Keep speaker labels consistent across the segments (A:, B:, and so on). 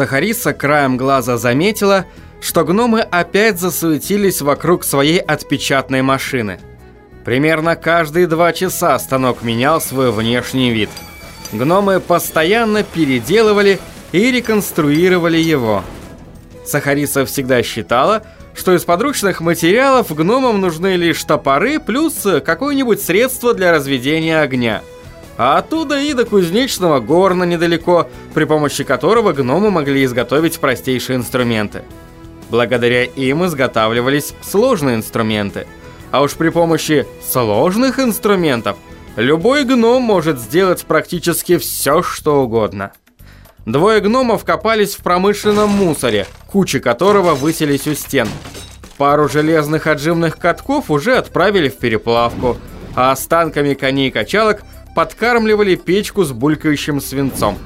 A: Сахариса краем глаза заметила, что гномы опять засуетились вокруг своей отпечатной машины. Примерно каждые два часа станок менял свой внешний вид. Гномы постоянно переделывали и реконструировали его. Сахариса всегда считала, что из подручных материалов гномам нужны лишь топоры плюс какое-нибудь средство для разведения огня – а оттуда и до кузнечного горна недалеко, при помощи которого гномы могли изготовить простейшие инструменты. Благодаря им изготавливались сложные инструменты. А уж при помощи сложных инструментов любой гном может сделать практически все, что угодно. Двое гномов копались в промышленном мусоре, кучи которого высились у стен. Пару железных отжимных катков уже отправили в переплавку, а останками коней качалок – подкармливали печку с булькающим свинцом.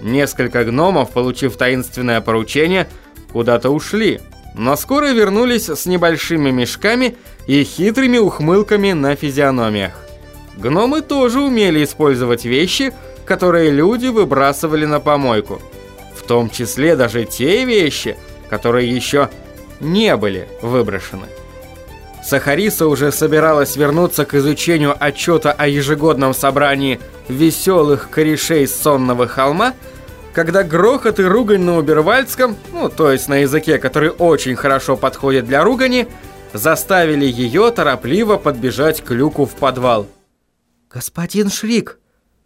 A: Несколько гномов, получив таинственное поручение, куда-то ушли, но скоро вернулись с небольшими мешками и хитрыми ухмылками на физиономиях. Гномы тоже умели использовать вещи, которые люди выбрасывали на помойку. В том числе даже те вещи, которые еще не были выброшены. Сахариса уже собиралась вернуться к изучению отчета о ежегодном собрании веселых корешей сонного холма, когда грохот и ругань на Убервальдском, ну, то есть на языке, который очень хорошо подходит для ругани, заставили ее торопливо подбежать к люку в подвал.
B: «Господин Шрик,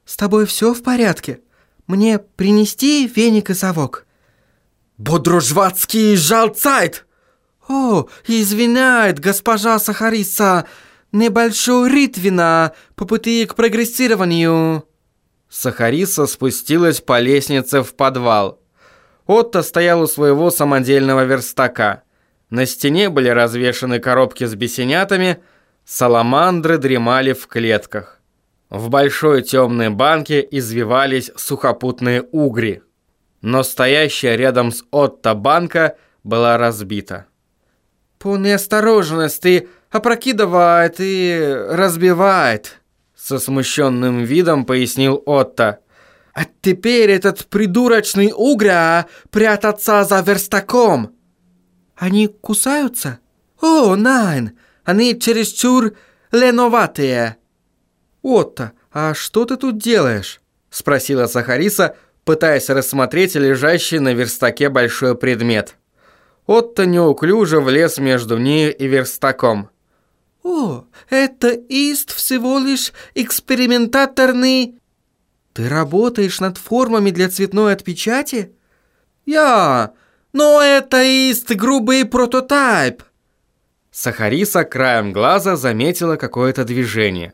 B: с тобой все в порядке? Мне принести веник и совок?»
A: «Бодружватский жалцайт!»
B: «О, извиняет, госпожа Сахариса, небольшой ритвина по пути к прогрессированию».
A: Сахариса спустилась по лестнице в подвал. Отто стоял у своего самодельного верстака. На стене были развешаны коробки с бесенятами, саламандры дремали в клетках. В большой темной банке извивались сухопутные угри. Но стоящая рядом с Отто банка была разбита.
B: По неосторожности опрокидывает и разбивает», со смущенным видом пояснил Отто. «А теперь этот придурочный угря прятаться за верстаком». «Они кусаются?» «О, найн, они чересчур леноватые». «Отто, а что ты тут делаешь?» спросила Сахариса, пытаясь рассмотреть лежащий на верстаке большой предмет. Отто неуклюже влез между ней и верстаком. «О, это ист всего лишь экспериментаторный...» «Ты работаешь над формами для цветной отпечати?» «Я, но это ист грубый прототип!» Сахариса краем глаза заметила какое-то движение.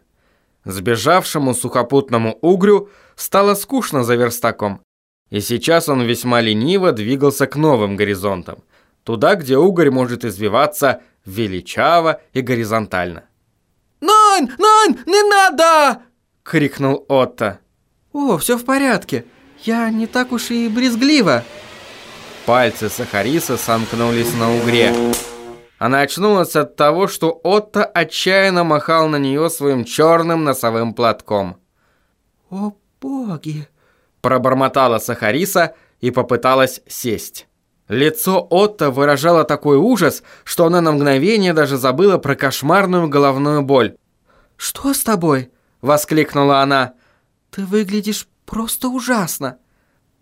B: Сбежавшему сухопутному угрю стало скучно за верстаком, и сейчас он весьма лениво двигался к новым горизонтам – туда, где угорь может извиваться величаво и горизонтально. «Нань! Нань! Не надо!»
A: — крикнул Отто.
B: «О, все в порядке. Я не так уж и брезглива».
A: Пальцы Сахариса сомкнулись на угре. Она очнулась от того, что Отто отчаянно махал на нее своим черным носовым платком.
B: «О, боги!»
A: Пробормотала Сахариса и попыталась сесть. Лицо Отто выражало такой ужас, что она на мгновение даже забыла про кошмарную головную боль.
B: «Что с тобой?» – воскликнула она. «Ты выглядишь просто ужасно».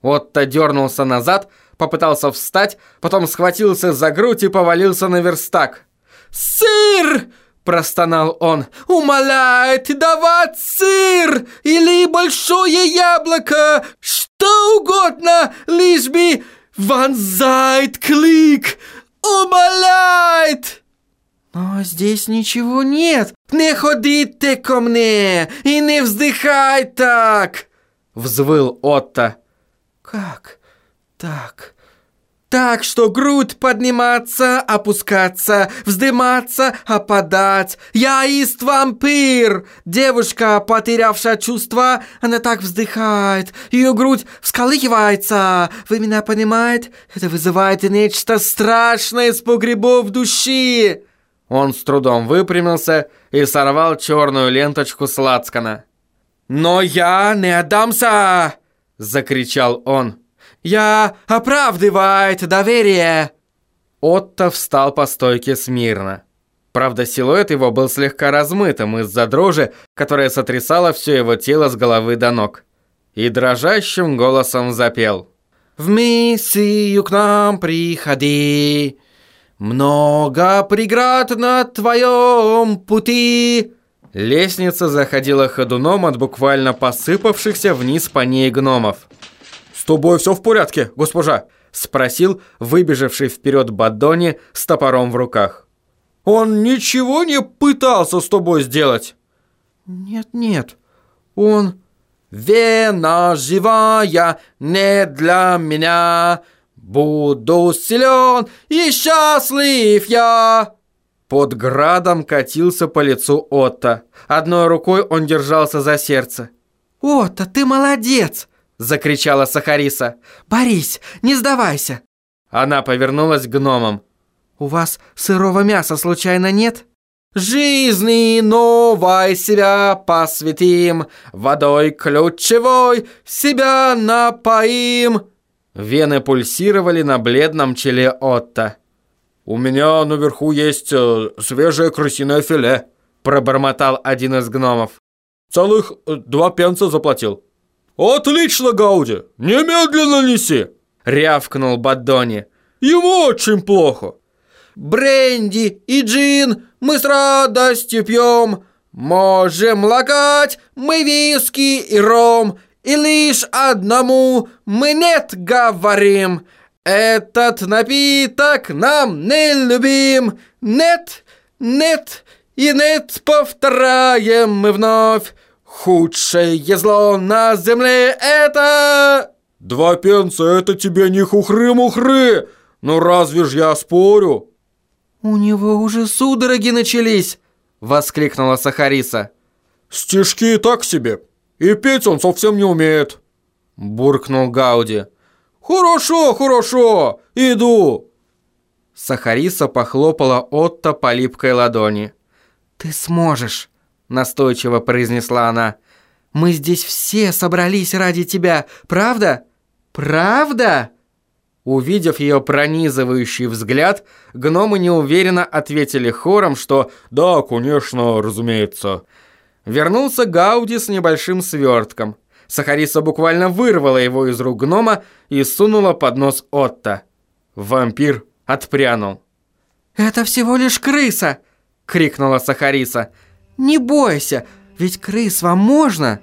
A: Отто дернулся назад, попытался встать, потом схватился за грудь и повалился на верстак.
B: «Сыр!» – простонал он. «Умоляет давать сыр! Или большое яблоко! Что угодно, лишь бы вонзает клик, умоляет!» «Но здесь ничего нет! Не ходите ко мне и не вздыхай так!» Взвыл Отто. «Как так?» Так что грудь подниматься, опускаться, вздыматься, опадать. Я ист вампир. Девушка, потерявшая чувства, она так вздыхает. Ее грудь вскалывается. Вы меня понимаете? Это вызывает нечто страшное из погребов души.
A: Он с трудом выпрямился и сорвал черную ленточку с лацкана.
B: «Но я не отдамся!» – закричал он. Я оправдывает доверие!»
A: Отто встал по стойке смирно. Правда, силуэт его был слегка размытым из-за дрожи, которая сотрясала все его тело с головы до ног. И дрожащим голосом запел.
B: «В миссию к нам приходи, много преград на твоем пути».
A: Лестница заходила ходуном от буквально посыпавшихся вниз по ней гномов.
B: «С тобой все в порядке, госпожа?»
A: – спросил выбежавший вперед Бадони с топором в руках.
B: Он ничего не пытался с тобой сделать?»
A: «Нет-нет, он...»
B: «Вена живая не для меня, буду силен и счастлив я!»
A: Под градом катился по лицу Отто. Одной рукой он держался за сердце.
B: «Отто, ты молодец!» – закричала Сахариса. «Борись, не сдавайся!»
A: Она повернулась к гномам.
B: У вас сырого мяса случайно нет? Жизни новой себя посвятим, водой ключевой себя напоим.
A: Вены пульсировали на бледном челе Отто.
B: «У меня наверху есть э, свежее крысиное филе», – пробормотал один из гномов. «Целых э, два пенса заплатил». «Отлично, Гауди! Немедленно неси!» – рявкнул Баддони. «Ему очень плохо!» бренди и джин мы с радостью пьем. Можем лакать мы виски и ром, и лишь одному мы нет говорим. Этот напиток нам не любим. Нет, нет и нет повторяем мы вновь. Худшее зло на земле это... Два пенса это тебе не хухры-мухры. Ну разве ж я спорю?
A: «У него уже судороги начались!» – воскликнула Сахариса.
B: «Стишки так себе, и петь он совсем не умеет!» – буркнул Гауди. «Хорошо, хорошо, иду!»
A: Сахариса похлопала Отто по липкой ладони. «Ты сможешь!» – настойчиво произнесла она. «Мы здесь все собрались ради тебя, правда? Правда?» Увидев ее пронизывающий взгляд, гномы неуверенно ответили хором, что
B: «Да, конечно, разумеется».
A: Вернулся Гауди с небольшим свертком. Сахариса буквально вырвала его из рук гнома и сунула под нос Отто. Вампир отпрянул. «Это всего лишь крыса!» — крикнула Сахариса. «Не бойся, ведь крыс вам можно!»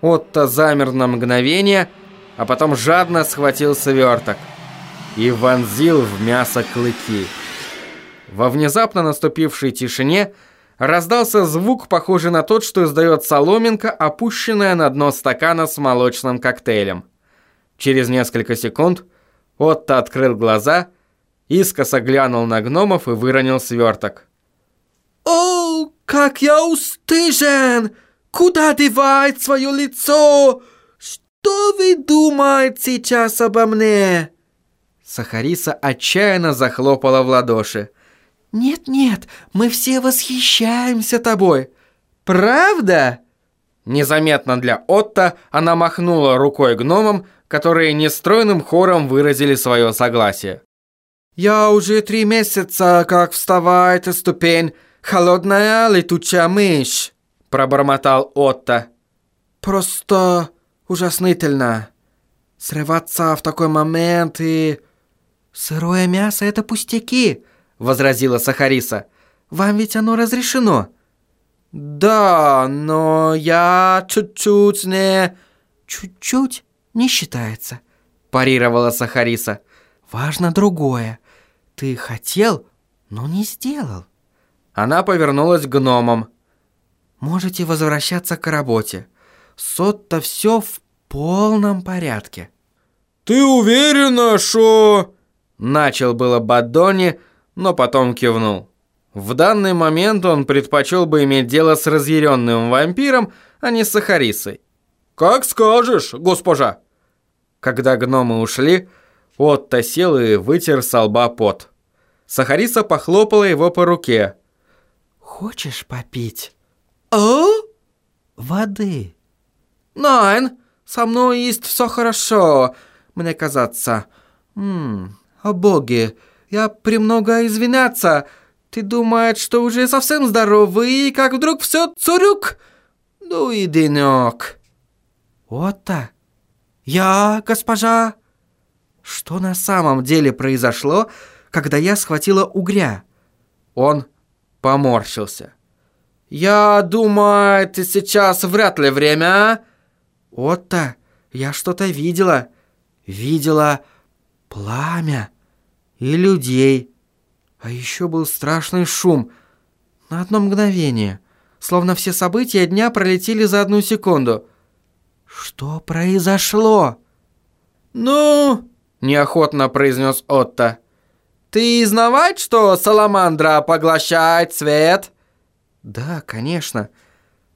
A: Отто замер на мгновение — а потом жадно схватил сверток и вонзил в мясо клыки. Во внезапно наступившей тишине раздался звук, похожий на тот, что издает соломинка, опущенная на дно стакана с молочным коктейлем. Через несколько секунд Отто открыл глаза, искоса глянул на гномов и выронил сверток.
B: «О, как я устыжен! Куда девает свое лицо? Что вы думаете сейчас обо мне?»
A: Сахариса отчаянно захлопала в ладоши.
B: «Нет-нет, мы все восхищаемся тобой. Правда?»
A: Незаметно для Отто она махнула рукой гномам, которые нестройным хором выразили свое согласие.
B: «Я уже три месяца, как вставает ступень, холодная летучая мышь», пробормотал Отто. «Просто ужаснительно. Срываться в такой момент и... «Сырое мясо — это пустяки», — возразила Сахариса. «Вам ведь оно разрешено». «Да, но я чуть-чуть не...» «Чуть-чуть не считается», — парировала Сахариса. «Важно другое. Ты хотел, но не сделал».
A: Она повернулась к гномам.
B: «Можете возвращаться к работе. Сотто все в полном порядке. «Ты уверена, что...»
A: Начал было Бадони, но потом кивнул. В данный момент он предпочел бы иметь дело с разъяренным вампиром, а не с Сахарисой.
B: «Как скажешь, госпожа!»
A: Когда гномы ушли, Отто сел и вытер со лба пот. Сахариса похлопала его по руке.
B: «Хочешь попить?» «А?» «Воды». «Найн, со мной есть все хорошо. мне казаться. Ммм, о боге, я премного извиняться. Ты думаешь, что уже совсем здоровый, и как вдруг все цурюк? Ну и денек. Вот-то. Я, госпожа. Что на самом деле произошло, когда я схватила угря?
A: Он поморщился.
B: «Я думаю, ты сейчас вряд ли время, а?» «Отто, я что-то видела. Видела пламя и людей. А еще был страшный шум. На одно мгновение. Словно все события дня пролетели за одну секунду. Что произошло?»
A: «Ну...» – неохотно произнес Отто. «Ты знавать, что саламандра поглощает свет?»
B: Да, конечно.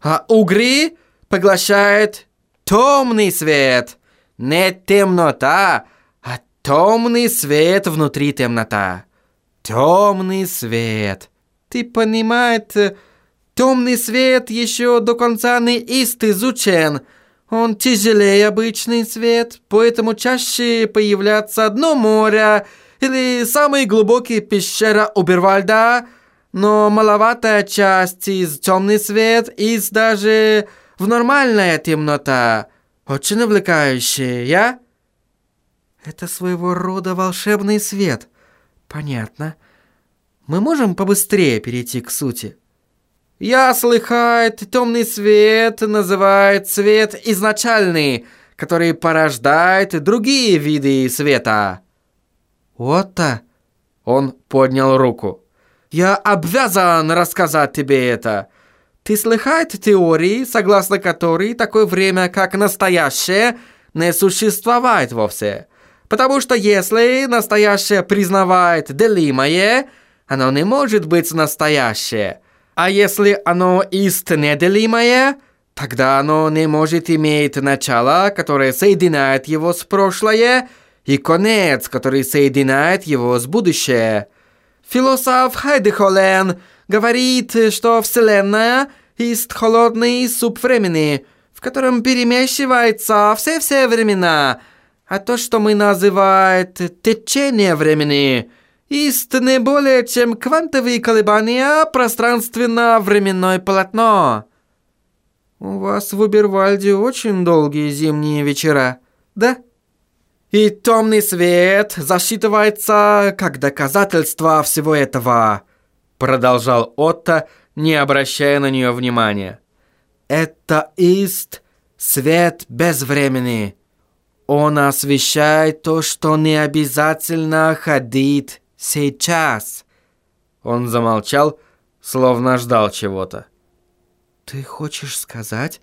A: А угри поглощает темный свет. Не темнота, а темный свет внутри темнота. Темный свет. Ты понимаешь, темный свет еще до конца не ист изучен. Он тяжелее обычный свет, поэтому чаще появляется одно море или самый глубокий пещера Убервальда – но маловатая часть из темный свет, из даже в нормальная темнота. Очень увлекающая?
B: Это своего рода волшебный свет. Понятно. Мы можем побыстрее перейти к сути?
A: Я слыхает, темный свет называют свет изначальный, который порождает другие виды света.
B: Вот-то.
A: Он поднял руку. Я обязан рассказать тебе это. Ты слыхает теории, согласно которой такое время, как настоящее, не существует вовсе? Потому что если настоящее признавает делимое, оно не может быть настоящее. А если оно есть неделимое, тогда оно не может иметь начало, которое соединяет его с прошлое, и конец, который соединяет его с будущее. Философ Хайдехолен говорит, что Вселенная есть холодный суп времени, в котором перемешивается все-все времена, а то, что мы называем течение времени, есть не более чем квантовые колебания пространственно-временное полотно.
B: У вас в Убервальде очень долгие зимние вечера, да?
A: И темный свет засчитывается как доказательство всего этого, продолжал Отто, не обращая на нее внимания. Это ист свет без времени. Он освещает то, что не обязательно ходить сейчас. Он замолчал, словно ждал чего-то.
B: Ты хочешь сказать,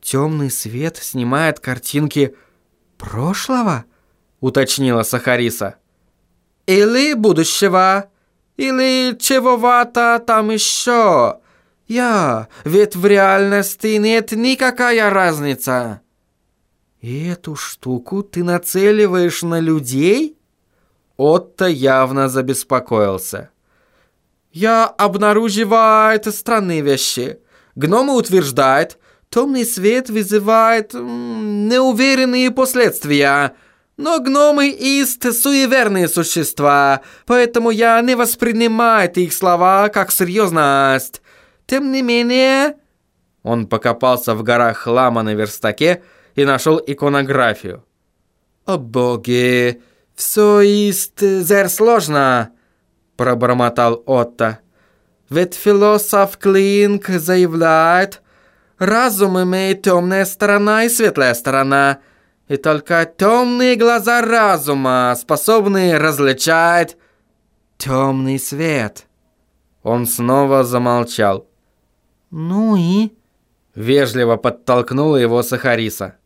B: темный свет снимает картинки прошлого?
A: Уточнила Сахариса. «Или будущего, или чего-то там еще. Я, ведь в реальности нет никакая разница».
B: «И эту штуку ты нацеливаешь на людей?»
A: Отто явно забеспокоился. «Я обнаруживаю странные вещи. Гномы утверждают, темный свет вызывает неуверенные последствия». Но гномы ист суеверные существа, поэтому я не воспринимаю их слова как серьезность. Тем не менее...» Он покопался в горах хлама на верстаке и нашел иконографию. «О боги, все ист зер сложно», пробормотал Отто. «Ведь философ Клинк заявляет, разум имеет темная сторона и светлая сторона» и только темные глаза разума способны различать темный свет. Он снова замолчал.
B: «Ну и?»
A: Вежливо подтолкнула его Сахариса.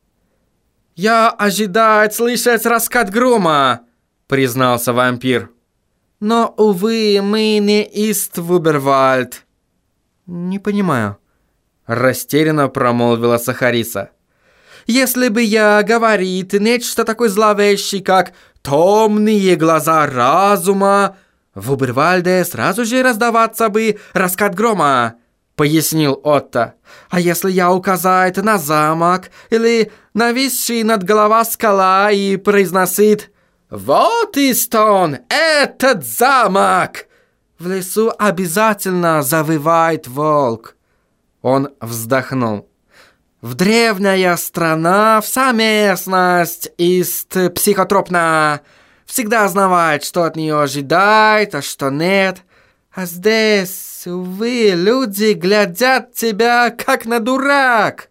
A: «Я ожидаю слышать раскат грома!» признался вампир. «Но, увы, мы не ист Вубервальд».
B: «Не понимаю»,
A: растерянно промолвила Сахариса. Если бы я говорит нечто такое зловещее, как «томные глаза разума», в Убервальде сразу же раздаваться бы раскат грома,
B: пояснил Отто. «А если я указает на замок или нависший над голова скала и произносит «Вот Истон, этот замок!» В лесу обязательно завывает волк. Он вздохнул. В древняя страна, вся местность ist психотропна. Всегда знает, что от нее ожидает, а что нет. А здесь, увы, люди глядят тебя, как на дурак.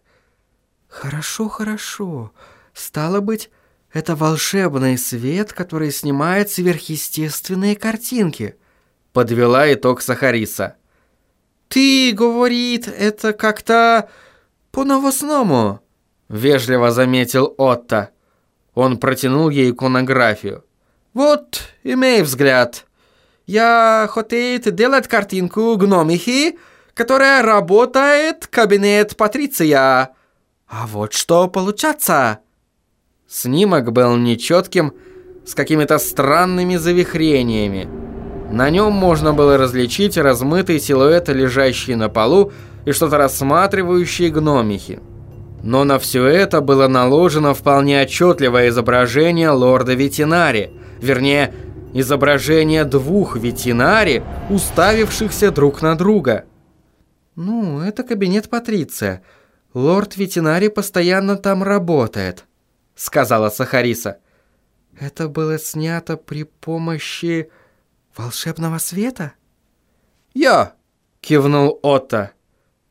B: Хорошо, хорошо. Стало быть, это волшебный свет, который снимает сверхъестественные картинки. Подвела итог Сахариса. Ты, говорит, это как-то по-новостному, вежливо заметил Отто. Он протянул ей иконографию. Вот, имей взгляд. Я хотел делать картинку гномихи, которая работает кабинет Патриция. А вот что получается. Снимок был нечетким, с какими-то странными завихрениями. На нем можно было различить размытый силуэт, лежащий на полу, и что-то рассматривающие гномихи. Но на все это было наложено вполне отчетливое изображение лорда Ветинари, вернее, изображение двух ветинари, уставившихся друг на друга. «Ну, это кабинет Патриция. Лорд Ветинари постоянно там работает», — сказала Сахариса. «Это было снято при помощи волшебного света?» «Я!» — кивнул Отто.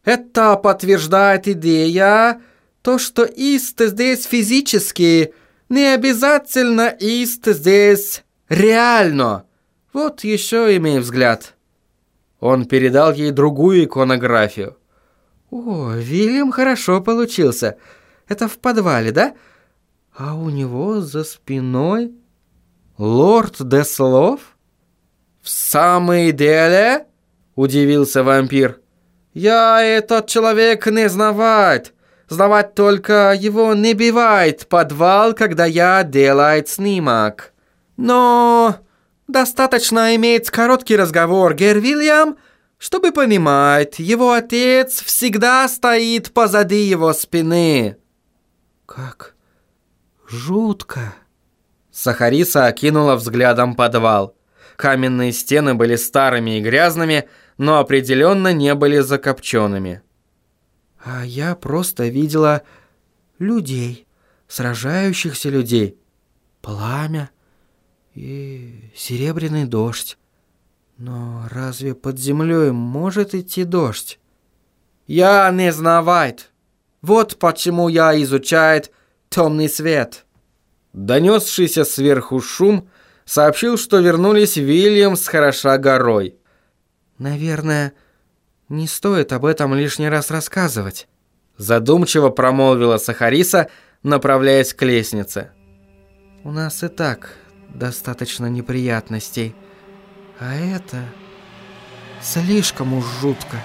B: «Это подтверждает идея, то, что Ист здесь физически, не обязательно Ист здесь Реально! Вот еще имей взгляд. Он передал ей другую иконографию. О, Вильям хорошо получился. Это в подвале, да? А у него за спиной лорд Деслов? В самой деле? Удивился вампир. Я этот человек не знавать. Знавать только его не бывает подвал, когда я делает снимок. Но достаточно иметь короткий разговор, Гер Вильям, чтобы понимать, его отец всегда стоит позади его спины. Как жутко. Сахариса окинула взглядом подвал. Каменные стены были старыми и грязными, но определенно не были закопченными. А я просто видела людей, сражающихся людей. Пламя, и серебряный дождь. Но разве под землей может идти дождь? Я не знавает. Вот почему я изучает темный свет. Донесшийся сверху шум сообщил, что вернулись Вильям с хороша горой. Наверное, не стоит об этом лишний раз рассказывать. Задумчиво промолвила Сахариса, направляясь к лестнице. У нас и так достаточно неприятностей. А это слишком уж жутко.